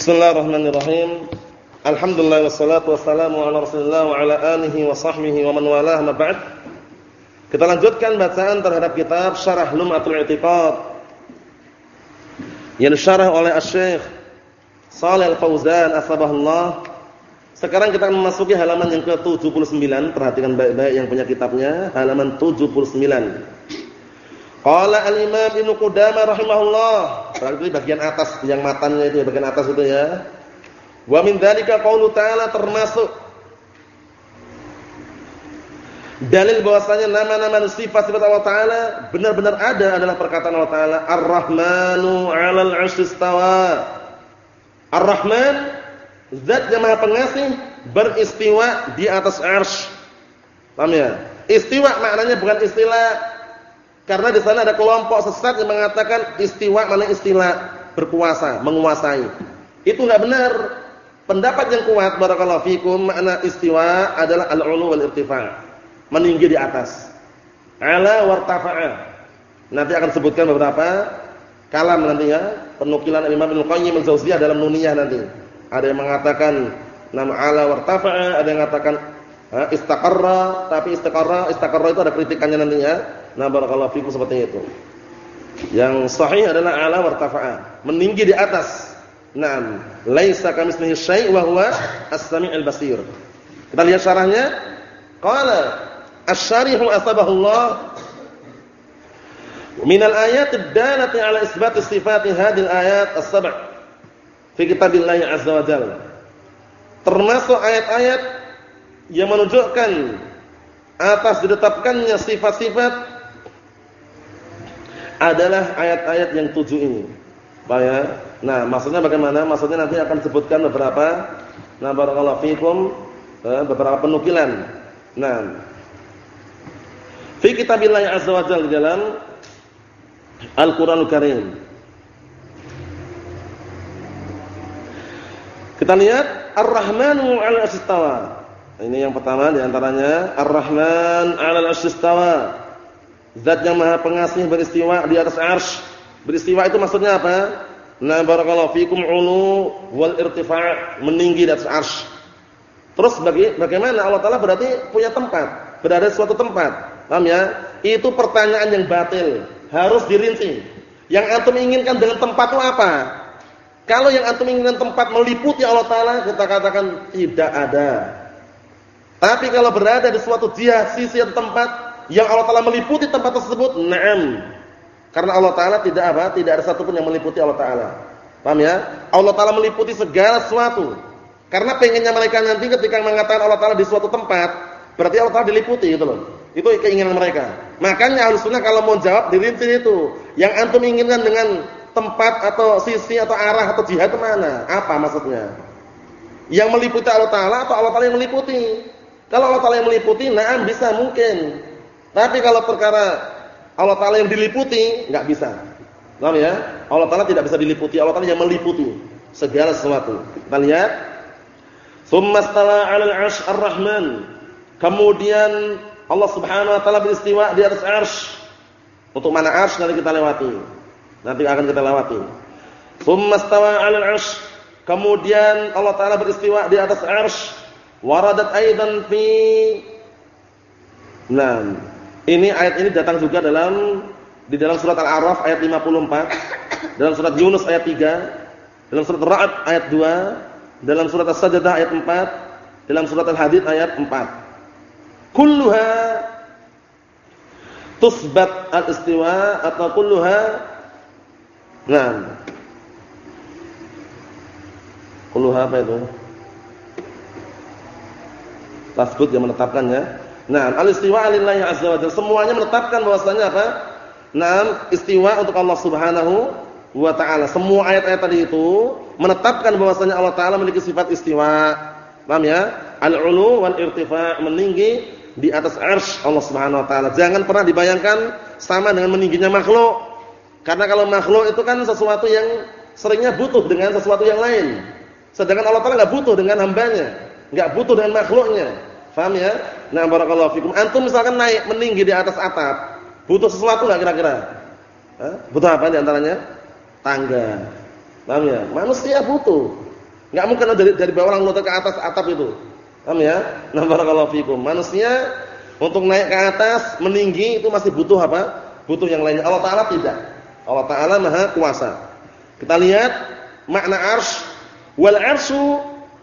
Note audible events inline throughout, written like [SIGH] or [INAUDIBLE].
Bismillahirrahmanirrahim. Alhamdulillah wassalatu wassalamu ala Rasulillah wa ala alihi wa sahbihi wa man walah ma ba'd. Kita lanjutkan bacaan terhadap kitab Syarah Lum'atul I'tiqad yang disyarah oleh Asy-Syaikh Shalih Al-Fauzan asbahullah. Sekarang kita memasuki halaman yang ke-79. Perhatikan baik-baik yang punya kitabnya, halaman 79. Qala al-Imam Ibnu Qudamah rahimahullah. Berarti bagian atas yang matanya itu, bagian atas itu ya. Wa min dzalika qaulu ta'ala termasuk dalil bahwasanya nama-nama sifat-sifat Allah taala benar-benar ada adalah perkataan Allah taala Ar-Rahmanu 'alal 'arsy istawa. Ar-Rahman zat yang Maha Pengasih beristiwa di atas 'arsy. Paham ya? Istiwa maknanya bukan istilah karena di sana ada kelompok sesat yang mengatakan istiwa mana istilah berkuasa, menguasai. Itu enggak benar. Pendapat yang kuat barakallahu fikum makna istiwa adalah al-'ulu wal irtifa'. Meninggi di atas. Ala wartafa'a. Nanti akan sebutkan beberapa kalam nanti ya, penukilan Imam Ibnu Qayyim al-Jauziyah dalam nuniyah nanti. Ada yang mengatakan nama ala wartafa'a, ada yang mengatakan istaqarra, tapi istaqarra, istaqarra itu ada kritikannya nantinya Nah barakallahu fikum seperti itu. Yang sahih adalah ala wartafa'a, meninggi di atas. Naam, laisa kamitslihi syai' wa huwa as-sami'ul basir. Kita lihat syarahnya. Qala asy-syarihu asbahullah min al-ayat ad-dalati ala isbat sifat hadhihi al-ayat as-sab' fi kitabillah azza wa jalla. Termasuk ayat-ayat yang menunjukkan atas ditetapkannya sifat-sifat adalah ayat-ayat yang tujuh ini. Bahaya. Nah, maksudnya bagaimana? Maksudnya nanti akan sebutkan beberapa nah barakallahu fikum eh, beberapa penukilan. Nah, fi kitabillah azza wa jalla dalam Al-Qur'anul Karim. Kita lihat Ar-Rahmanu 'alal istawa. Ini yang pertama di antaranya Ar-Rahman 'alal istawa. Zat yang Maha Pengasih beristiwa di atas arsy. Beristiwa itu maksudnya apa? Na barakallahu fikum ulu wal irtifa' meninggi di atas arsy. Terus bagi, bagaimana Allah Taala berarti punya tempat, berada di suatu tempat. Paham ya? Itu pertanyaan yang batil, harus dirinci. Yang antum inginkan dengan tempat itu apa? Kalau yang antum inginkan tempat meliputi Allah Taala, kita katakan tidak ada. Tapi kalau berada di suatu jihad sisi atau tempat yang Allah Taala meliputi tempat tersebut, na'am. Karena Allah Taala tidak apa? Tidak ada satupun yang meliputi Allah Taala. Paham ya? Allah Taala meliputi segala sesuatu. Karena pengennya mereka nanti ketika mengatakan Allah Taala di suatu tempat, berarti Allah Taala diliputi gitu loh. Itu keinginan mereka. Makanya Ahlus Sunnah kalau mau jawab dirinci itu. Yang antum inginkan dengan tempat atau sisi atau arah atau jihad mana? Apa maksudnya? Yang meliputi Allah Taala atau Allah Taala yang meliputi? Kalau Allah Taala yang meliputi, na'am bisa mungkin. Tapi kalau perkara Allah Taala yang diliputi, nggak bisa. Paham ya? Allah Taala tidak bisa diliputi, Allah Taala yang meliputi segala sesuatu. Kita lihat. Tsumma stala 'alal 'arsy ar-Rahman. Kemudian Allah Subhanahu wa taala beristiwa di atas arsy. Untuk mana arsy nanti kita lewati. Nanti akan kita lewati. Tsumma stawa 'alal 'arsy. Kemudian Allah taala beristiwa di atas arsy. Waradat aidan fi Nah, ini ayat ini datang juga dalam di dalam surat Al-A'raf ayat 54, dalam surat Yunus ayat 3, dalam surat Ra'd ayat 2, dalam surat As-Sajdah ayat 4, dalam surat Al-Hadid ayat 4. Kulluha tusbat al-istiwa atau kulluha Nah. Kulluha apa itu? Tasbut yang menetapkannya Nah, al-istiwa lillahi azza wa jalla. Semuanya menetapkan bahwasanya apa? Nah, istiwa untuk Allah Subhanahu wa taala. Semua ayat-ayat tadi itu menetapkan bahwasanya Allah taala memiliki sifat istiwa. Paham ya? Al-ulu wal irtifa' meninggi di atas arsy Allah Subhanahu wa taala. Jangan pernah dibayangkan sama dengan meningginya makhluk. Karena kalau makhluk itu kan sesuatu yang seringnya butuh dengan sesuatu yang lain. Sedangkan Allah taala enggak butuh dengan hambanya, enggak butuh dengan makhluknya. Faham ya? Nah, barakallahu fikum. Antum misalkan naik meninggi di atas atap, butuh sesuatu enggak kira-kira? Butuh apa di antaranya? Tangga. Paham ya? Manusia butuh. Enggak mungkin dari dari bawah langsung ke atas atap itu. Paham ya? Nah, barakallahu fikum. Manusia untuk naik ke atas, meninggi itu masih butuh apa? Butuh yang lainnya. Allah taala tidak. Allah taala Maha Kuasa. Kita lihat makna arsy. Wal arsyu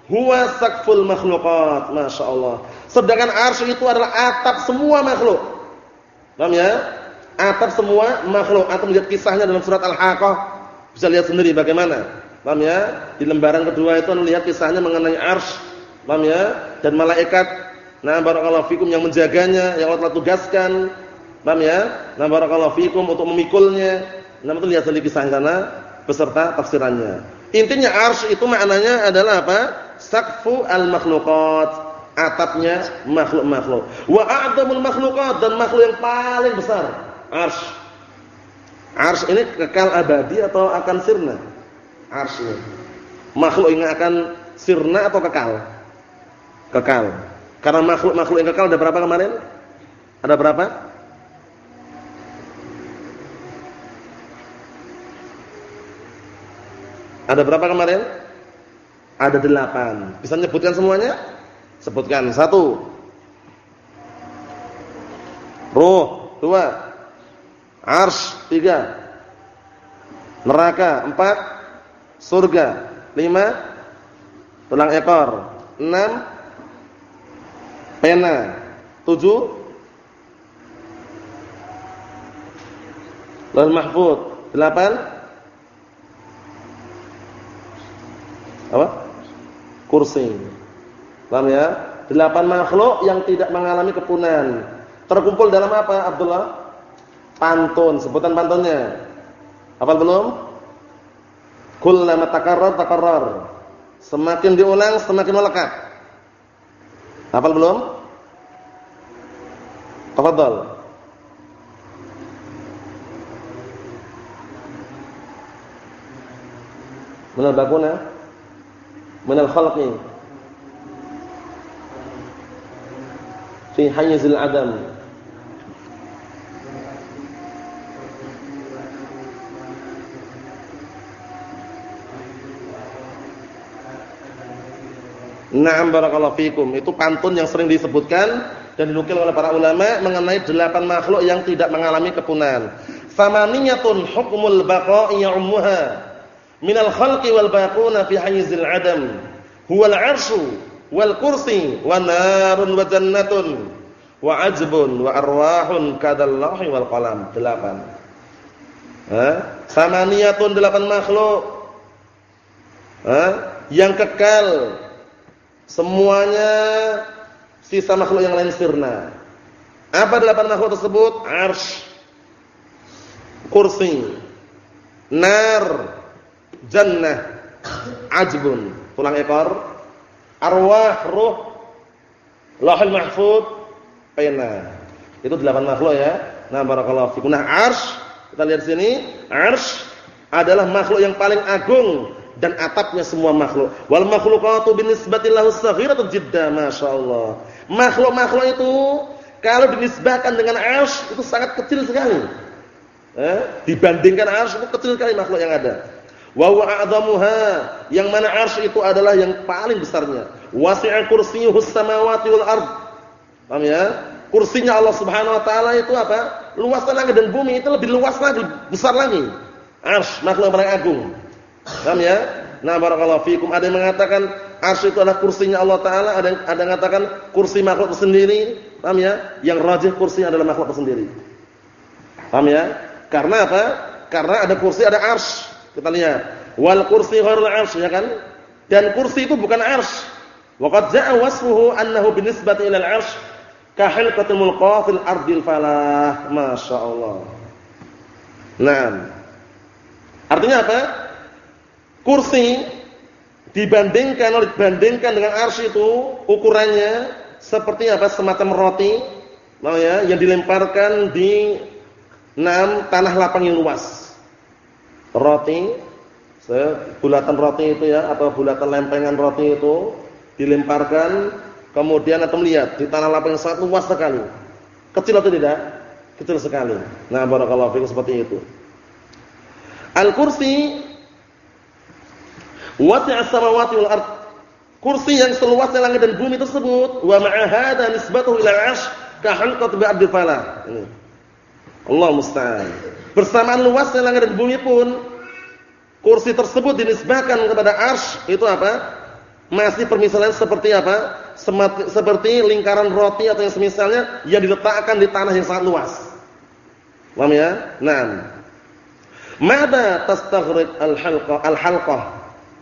huwa saqful makhluqat. Masyaallah. Sedangkan arsy itu adalah atap semua makhluk. Paham ya? Atap semua makhluk. Atau melihat kisahnya dalam surat Al-Haqqah. Bisa lihat sendiri bagaimana. Paham ya? Di lembaran kedua itu lihat kisahnya mengenai arsy. Paham ya? Dan malaikat Nah, barakallahu fikum yang menjaganya, yang Allah telah tugaskan. Paham ya? Nah, barakallahu fikum untuk memikulnya. Nah, itu lihat sendiri kisah sana beserta tafsirannya. Intinya arsy itu maknanya adalah apa? Saqfu al-makhluqat. Atapnya makhluk-makhluk. Wa a'dhamul makhluqat dan makhluk yang paling besar, arsy. Arsy ini kekal abadi atau akan sirna? Arsy. Makhluk yang akan sirna atau kekal? Kekal. Karena makhluk-makhluk yang kekal ada berapa kemarin? Ada berapa? Ada berapa kemarin? Ada delapan. Bisa menyebutkan semuanya? Sebutkan. Satu. Ruh. Dua. Arsh. Tiga. Neraka. Empat. Surga. Lima. Tulang ekor. Enam pena. Tujuh. Lalu mahfud. Delapan. Apa? Kursi. Paham ya? Delapan makhluk yang tidak mengalami kepunahan. Terkumpul dalam apa, Abdullah? Pantun, sebutan pantunnya. Apa belum? Kullama takarrar takarrar. Semakin diulang semakin melekat. Hafal belum? Tafadhal. Minal bakuna minal khalqi fi hayzil adam Na'am barakallahu fikum. Itu pantun yang sering disebutkan dan dinukil oleh para ulama mengenai delapan makhluk yang tidak mengalami kepunahan. Samaniyatun hukmul baqa'i ya'ummuha minal khalqi wal baquna fi hayzil adam. Huwal 'arsyu wal kursi wa narun wa jannatun wa ajbun wa arwahun kadallahi wal qalam. Delapan. Ha? Samaniyatun delapan makhluk. Ha? Yang kekal Semuanya sisa makhluk yang lain sirna. Apa delapan makhluk tersebut? Arsh, kursi, nar, jannah, ajbun, tulang ekor, arwah, ruh, lahul mahfud, pena. Itu delapan makhluk ya. Nah, barakallahu fikum. Nah, arsh, kita lihat sini, arsh adalah makhluk yang paling agung dan atapnya semua makhluk. Wal makhluqatu binisbati lahu saghiratu jidda, masyaallah. Makhluk-makhluk itu kalau dinisbahkan dengan arsy itu sangat kecil sekali. Eh, dibandingkan arsy itu kecil sekali makhluk yang ada. Wa huwa a'dhamuha, yang mana arsy itu adalah yang paling besarnya. Wasi'a kursiyyuhus samawati wal ard. Paham ya? Kursinya Allah Subhanahu wa taala itu apa? Luas langit dan bumi itu lebih luas lagi, besar lagi. Arsy makhluk yang paling agung. Paham ya? Nah, barakallahu fikum. Ada yang mengatakan arsy itu adalah kursinya Allah taala, ada yang ada yang mengatakan kursi makhluk sendiri. Paham ya? Yang rajih kursinya adalah makhluk sendiri. Paham ya? Karena apa? Karena ada kursi, ada arsy. Kita lihat. Wal kursi ghairul arsy, ya kan? Dan kursi itu bukan arsy. Wa qad ja'a wasfuhu annahu binisbati ila al-'arsy ka hilqatil mulqa fil ardil falah. Masyaallah. Naam. Artinya apa? Kursi dibandingkan oleh dibandingkan dengan arsy itu ukurannya seperti apa semacam roti mau ya yang dilemparkan di enam tanah lapang yang luas. Roti bulatan roti itu ya atau bulatan lempengan roti itu dilemparkan kemudian atau melihat di tanah lapang yang sangat luas sekali. Kecil atau tidak? Kecil sekali. Nah, barakallahu fikum seperti itu. Al-kursi Wasi'as samawati wal ard. Kursi yang seluasnya langit dan bumi tersebut wa ma'a hadza nisbatuhu ila 'arsy ka halqat falah. Allah musta'an. Bersamaan luasnya langit dan bumi pun kursi tersebut dinisbahkan kepada arsy itu apa? Masih permisalan seperti apa? Seperti lingkaran roti atau yang semisalnya yang diletakkan di tanah yang sangat luas. Paham ya? Naam. Mada tastaghriq al-halqah al-halqah?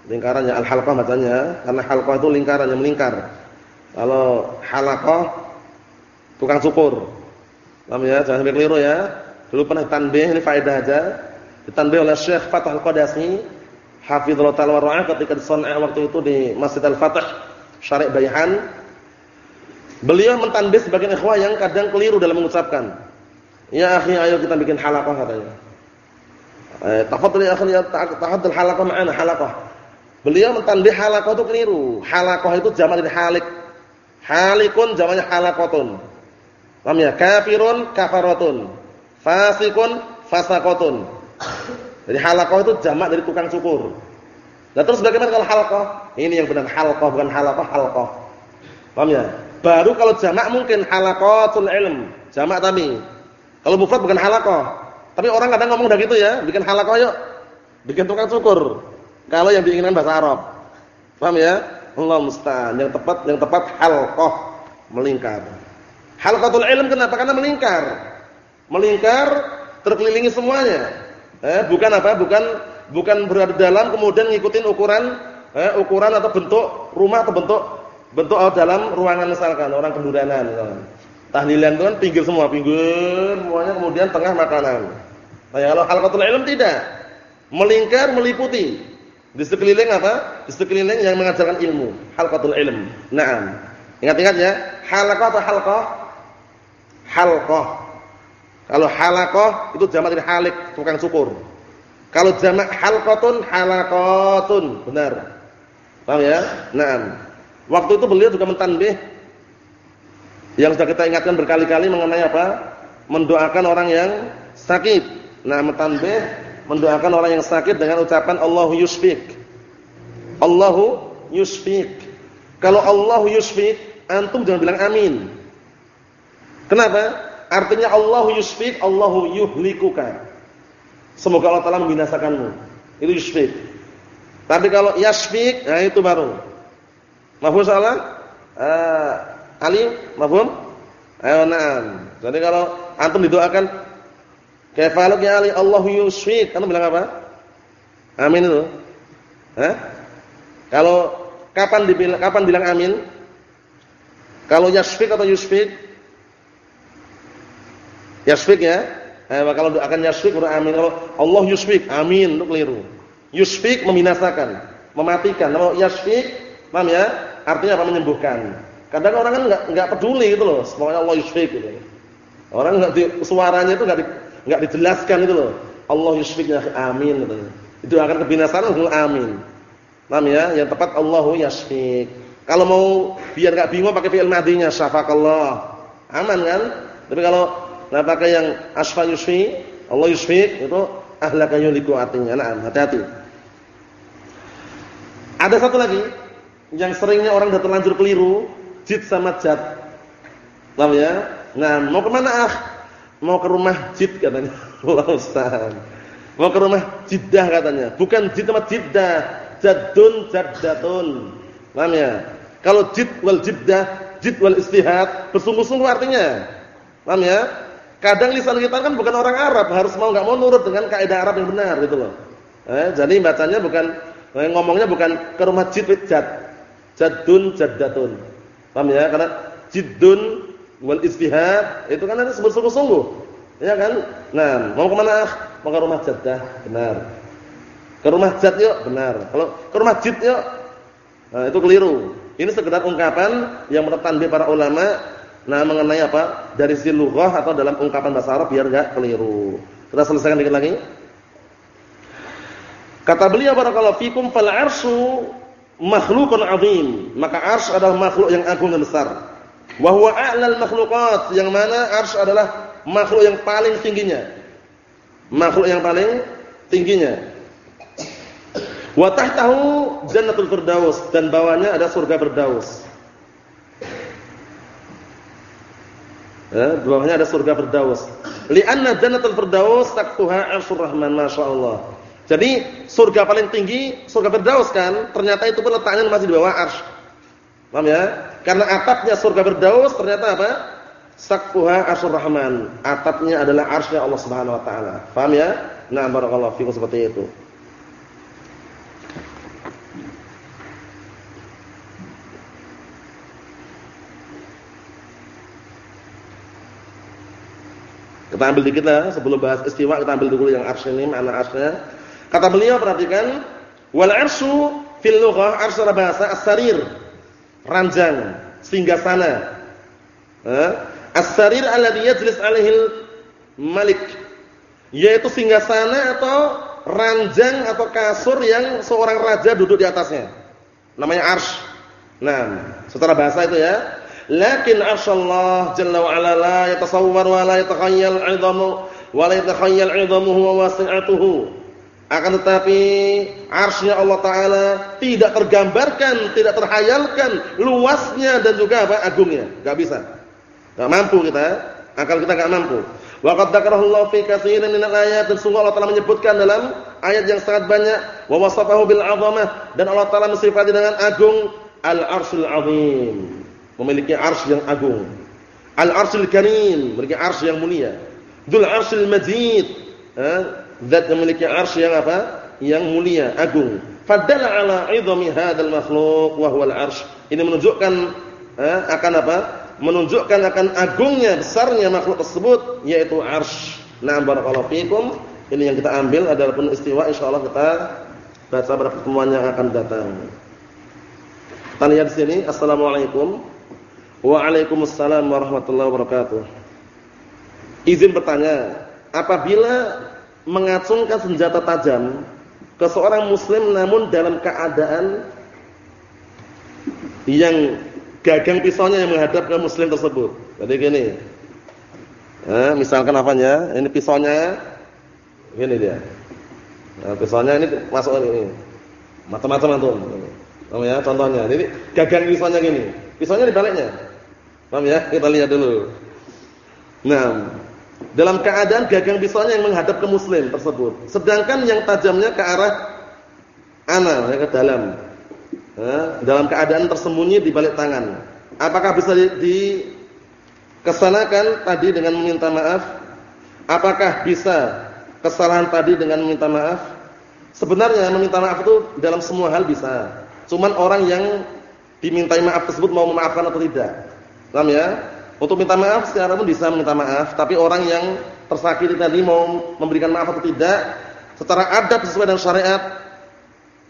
Lingkarannya al-halqah bacanya karena halqah itu lingkaran yang melingkar. Kalau halaqah tukang cukur. Paham ya? Jangan sampai keliru ya. Dulu pernah tanbih, ini faedah aja. Ditanbih oleh Syekh Fathul Qadasi, hafizallahu taala wa ketika di Sana'a waktu itu di Masjid Al-Fatah, Syarif Bayahan. Beliau mentanbih sebagian ikhwah yang kadang keliru dalam mengucapkan. Ya akhi, ayo kita bikin halaqah katanya. Eh, tafadhal ya akhi, ya, tahaddal halaqah ma'ana halaqah. Beliau mentanbih halaqah itu keliru. Halaqah itu jamak dari halik. Halikun jamaknya halaqatun. Paham ya? Kafirun kafaratun. Fasikun fasakotun. Jadi halaqah itu jamak dari tukang cukur. Nah terus bagaimana kalau halaqah? Ini yang benar halaqah bukan halaqah halaqah. Paham ya? Baru kalau jamak mungkin halaqatul ilm, jamak tadi. Kalau mufrad bukan halaqah. Tapi orang kadang ngomong udah gitu ya, bikin halaqah yuk. Bikin tukang cukur. Kalau yang diinginkan bahasa Arab. Paham ya? Allah musta'an. Yang tepat yang tepat halqah, melingkar. Halqatul ilm kenapa? Karena melingkar. Melingkar terkelilingi semuanya. Eh, bukan apa? Bukan bukan berada dalam kemudian ngikutin ukuran eh, ukuran atau bentuk rumah atau bentuk bentuk dalam ruangan misalkan orang kemudanan misalkan. Tahlilan itu kan pinggir semua, pinggir semuanya kemudian tengah makanan. Nah, ya, kalau halqatul ilm tidak. Melingkar meliputi di sekeliling apa? Di sekeliling yang mengajarkan ilmu, halqatul ilm. Naam. Ingat-ingat ya, halaqah atau halqah? halqah. Kalau halaqah itu jamak dari halik, tukang cukur. Kalau jamak halqatun halaqatun, benar. Paham ya? Naam. Waktu itu beliau juga mentanbih yang sudah kita ingatkan berkali-kali mengenai apa? Mendoakan orang yang sakit. Nah, mentanbih mendoakan orang yang sakit dengan ucapan Allahu yusfik. Allahu yusfik. Kalau Allahu yusfik, antum jangan bilang amin. Kenapa? Artinya Allahu yusfik, Allahu yuhlikuka. Semoga Allah Taala membinasakanmu. Itu yusfik. Tapi kalau yasfik, nah itu baru. Mahfum salah? Uh, Ali, mahfum? Ayo na'am. Jadi kalau antum didoakan kefaluk ya Ali, Allahu yusfik, antum bilang apa? Amin itu. Hah? Kalau kapan dibilang kapan bilang amin? Kalau yasfik atau yusfik? Yasfik ya. Eh, kalau akan yasfik baru amin. Kalau Allah yusfik, amin untuk keliru. Yusfik membinasakan, mematikan. Kalau yasfik, paham ya? Artinya apa? Menyembuhkan. Kadang orang kan enggak enggak peduli gitu loh. Semuanya Allah yusfik gitu. Orang enggak di, suaranya itu enggak di, enggak dijelaskan itu loh. Allah yusfiknya amin gitu. Itu akan kebinasaan amin. Paham ya? Yang tepat Allahu yasfik. Kalau mau biar enggak bingung pakai fi'il madhinya syafaqallah. Aman kan? Tapi kalau Pakai yang asfa yusfi, Allah yusfi itu ahlaka yuliku artinya. Nah, hati-hati. Ada satu lagi yang seringnya orang sudah terlanjur keliru, jid sama jad. Paham ya? Nah, mau ke mana ah? Mau ke rumah jid katanya. [LAUGHS] Allah Ustaz. Mau ke rumah Jiddah katanya. Bukan jid sama Jiddah. Jaddun jaddatun. Paham ya? Kalau jid wal jiddah, jid wal istihad, bersungguh-sungguh artinya. Paham ya? Kadang lisan kita kan bukan orang Arab, harus mau nggak mau nurut dengan kaidah Arab yang benar gitu loh. Eh, jadi bacanya bukan eh, ngomongnya bukan ke rumah jid jad. Jaddun jaddatun. Paham ya? Karena jiddun wal istihad itu kan harus bersungguh-sungguh. Ya kan? Nah, mau ke mana? Mau ke rumah jaddah, benar. Ke rumah jad yuk, benar. Kalau ke rumah jid yuk, nah, itu keliru. Ini sekedar ungkapan yang tanbih para ulama Nah, mengenai apa? Dari sisi lughah atau dalam ungkapan bahasa Arab biar enggak keliru. Kita selesaikan dikit lagi. Kata beliau barakallahu fikum fal arsyu makhlukun azim. Maka arsy adalah makhluk yang agung dan besar. Wa huwa a'lal makhluqat, yang mana arsy adalah makhluk yang paling tingginya. Makhluk yang paling tingginya. Wa tahtahu jannatul firdaus dan bawahnya ada surga firdaus. Bawahnya ada surga firdaus. Li'anna jannatul firdaus taqtuha 'arsyur rahman masyaallah. Jadi surga paling tinggi surga firdaus kan, ternyata itu pun letaknya masih di bawah arsy. Paham ya? Karena atapnya surga firdaus ternyata apa? Saqfuha 'arsyur rahman. Atapnya adalah arsy Allah Subhanahu wa taala. Paham ya? Nah, barakallahu fikum seperti itu. Kita ambil dikit lah sebelum bahas istiwa kita ambil dulu yang arsy ini mana arsy Kata beliau perhatikan wal arsyu fil lughah arsy bahasa as-sarir ranjang singgasana. Eh? As-sarir alladhi yajlis alaihi malik yaitu singgasana atau ranjang atau kasur yang seorang raja duduk di atasnya. Namanya arsy. Nah, secara bahasa itu ya. Lakin arsyallah jalla wa ala la yatasawwar wa la yatakhayyal 'idhamu wa la yatakhayyal 'idhamuhu wa wasi'atuhu. Akan tetapi arsy Allah taala tidak tergambarkan, tidak terhayalkan luasnya dan juga apa agungnya. Enggak bisa. Enggak mampu kita, akal kita enggak mampu. Wa qad dzakarallahu fi katsirin minal ayat dan sungguh Allah taala menyebutkan dalam ayat yang sangat banyak wa wasafahu bil 'azamah dan Allah taala mensifati dengan agung al-arsyul 'azim memiliki arsy yang agung. Al-arsyul karim, memiliki arsy yang mulia. Dzul arsyil majid, zat yang memiliki arsy yang apa? Yang mulia, agung. Fadalla ala 'idhami hadzal makhluq wa huwa al-arsy. Ini menunjukkan akan apa? Menunjukkan akan agungnya, besarnya makhluk tersebut yaitu arsy. Nah, barakallahu. Ini yang kita ambil adalah pun istiwa insyaallah kita baca pada pertemuan yang akan datang. Lihat di sini. Assalamualaikum Waalaikumsalam warahmatullahi wabarakatuh. Izin bertanya, apabila mengacungkan senjata tajam ke seorang muslim namun dalam keadaan yang gagang pisaunya yang menghadap ke muslim tersebut. Jadi gini. Nah, misalkan apanya? Ini pisaunya gini dia. Nah, pisaunya ini masuk ini. Macam-macam antum. Oh ya, contohnya. Jadi gagang pisaunya gini. Pisaunya dibaliknya. Paham ya? Kita lihat dulu. Nah, dalam keadaan gagang pisaunya yang menghadap ke muslim tersebut. Sedangkan yang tajamnya ke arah ana, ya, ke dalam. Nah, dalam keadaan tersembunyi di balik tangan. Apakah bisa dikesanakan tadi dengan meminta maaf? Apakah bisa kesalahan tadi dengan meminta maaf? Sebenarnya meminta maaf itu dalam semua hal bisa. Cuman orang yang dimintai maaf tersebut mau memaafkan atau tidak. Paham ya? Untuk minta maaf secara pun bisa minta maaf, tapi orang yang tersakiti tadi mau memberikan maaf atau tidak, secara adab sesuai dengan syariat,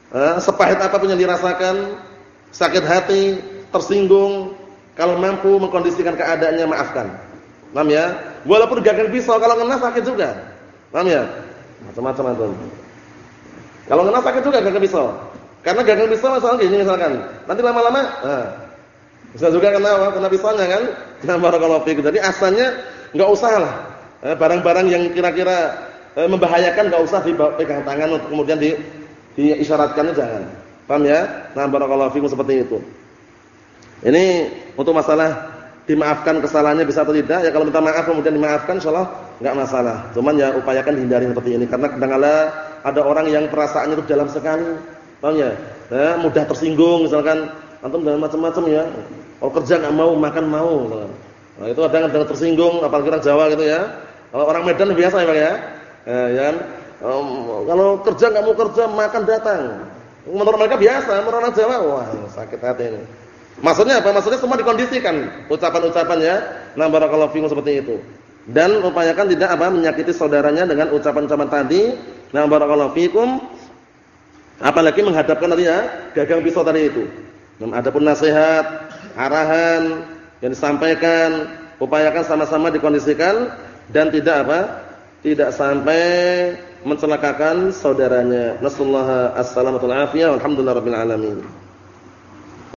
eh, sepahit apa pun yang dirasakan, sakit hati, tersinggung, kalau mampu mengkondisikan keadaannya maafkan. Paham ya? Walaupun gagal pisau kalau kena sakit juga. Paham ya? Macam-macam itu. Kalau kena sakit juga gagal pisau. Karena gagal pisau masalah gini misalkan. Nanti lama-lama, nah, bisa juga kena kena pisaunya kan? Nah, barakallahu fiik. Jadi asalnya enggak usah lah. Eh, barang-barang yang kira-kira eh, membahayakan enggak usah dipegang tangan untuk kemudian di diisyaratkannya jangan. Paham ya? Nah, barakallahu fiikum seperti itu. Ini untuk masalah dimaafkan kesalahannya bisa atau tidak. Ya kalau minta maaf kemudian dimaafkan insyaallah enggak masalah. Cuman ya upayakan hindari seperti ini karena kadang-kala ada orang yang perasaannya itu dalam sekali. Paham ya? Eh, mudah tersinggung misalkan antum dengan macam-macam ya. Kalau kerja nggak mau, makan mau. Nah, itu kadang kadang tersinggung, apalagi orang Jawa gitu ya. Kalau orang Medan biasa ya, Pak ya. Eh, ya kan? Um, kalau kerja nggak mau kerja, makan datang. Menurut mereka biasa, menurut orang Jawa, wah sakit hati ini. Maksudnya apa? Maksudnya semua dikondisikan ucapan-ucapan ya. Nah, barakallahu fikum seperti itu. Dan upayakan tidak apa menyakiti saudaranya dengan ucapan-ucapan tadi. Nah, barakallahu fikum. Apalagi menghadapkan tadi ya, gagang pisau tadi itu. Nah, adapun nasihat, arahan yang disampaikan, upayakan sama-sama dikondisikan dan tidak apa? Tidak sampai mencelakakan saudaranya. Nasallahu afiyah. Alhamdulillahirabbil alamin.